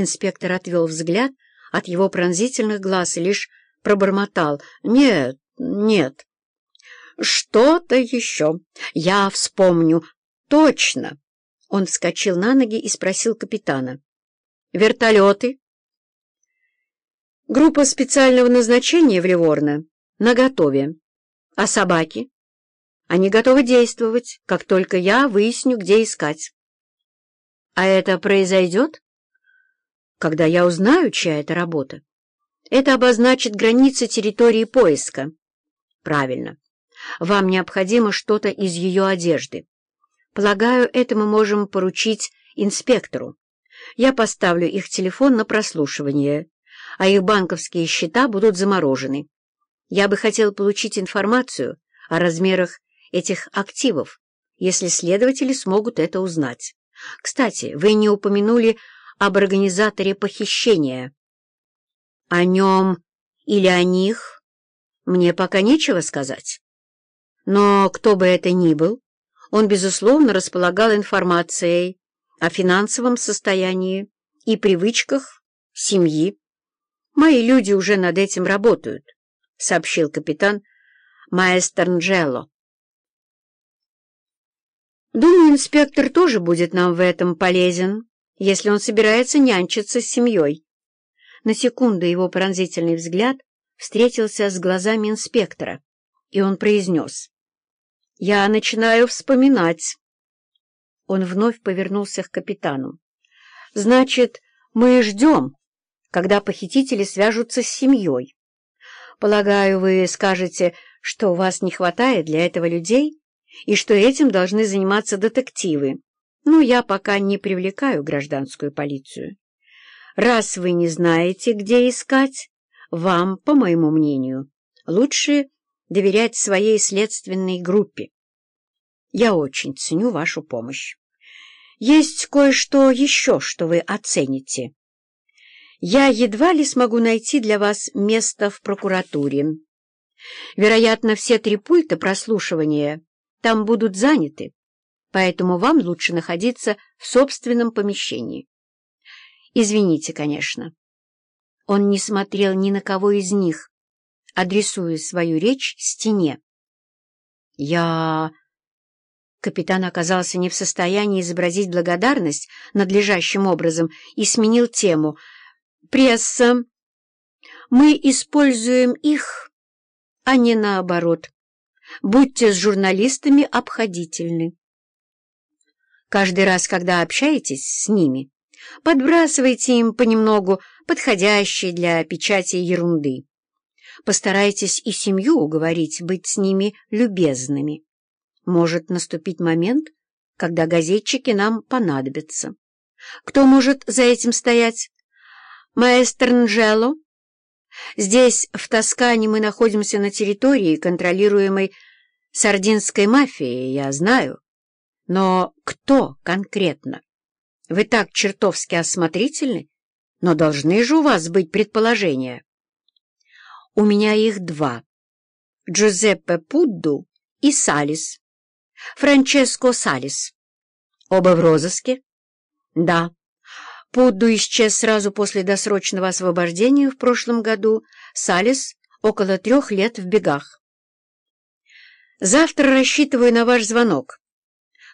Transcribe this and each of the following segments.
Инспектор отвел взгляд от его пронзительных глаз и лишь пробормотал. «Нет, нет». «Что-то еще. Я вспомню. Точно!» Он вскочил на ноги и спросил капитана. «Вертолеты?» «Группа специального назначения в Ливорно наготове. А собаки? Они готовы действовать, как только я выясню, где искать». «А это произойдет?» «Когда я узнаю, чья это работа. Это обозначит границы территории поиска». «Правильно. Вам необходимо что-то из ее одежды. Полагаю, это мы можем поручить инспектору. Я поставлю их телефон на прослушивание, а их банковские счета будут заморожены. Я бы хотел получить информацию о размерах этих активов, если следователи смогут это узнать. Кстати, вы не упомянули об организаторе похищения. О нем или о них мне пока нечего сказать. Но кто бы это ни был, он, безусловно, располагал информацией о финансовом состоянии и привычках семьи. «Мои люди уже над этим работают», — сообщил капитан Маэстернджело. «Думаю, инспектор тоже будет нам в этом полезен, если он собирается нянчиться с семьей». На секунду его пронзительный взгляд встретился с глазами инспектора, и он произнес. Я начинаю вспоминать. Он вновь повернулся к капитану. Значит, мы ждем, когда похитители свяжутся с семьей. Полагаю, вы скажете, что у вас не хватает для этого людей и что этим должны заниматься детективы. Но я пока не привлекаю гражданскую полицию. Раз вы не знаете, где искать, вам, по моему мнению, лучше доверять своей следственной группе. Я очень ценю вашу помощь. Есть кое-что еще, что вы оцените. Я едва ли смогу найти для вас место в прокуратуре. Вероятно, все три пульта прослушивания там будут заняты, поэтому вам лучше находиться в собственном помещении. Извините, конечно. Он не смотрел ни на кого из них, адресуя свою речь стене. «Я...» Капитан оказался не в состоянии изобразить благодарность надлежащим образом и сменил тему. «Пресса. Мы используем их, а не наоборот. Будьте с журналистами обходительны. Каждый раз, когда общаетесь с ними, подбрасывайте им понемногу подходящей для печати ерунды. Постарайтесь и семью уговорить быть с ними любезными. Может наступить момент, когда газетчики нам понадобятся. Кто может за этим стоять? Маэстро Нджело? Здесь, в Тоскане, мы находимся на территории, контролируемой сардинской мафией, я знаю. Но кто конкретно? Вы так чертовски осмотрительны, но должны же у вас быть предположения. У меня их два. Джузеппе Пудду и Салис. Франческо Салис. Оба в розыске? Да. Пудду исчез сразу после досрочного освобождения в прошлом году, Салис — около трех лет в бегах. Завтра рассчитываю на ваш звонок.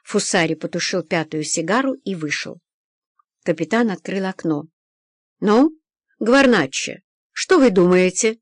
Фусари потушил пятую сигару и вышел. Капитан открыл окно. «Ну, Гварначчо, что вы думаете?»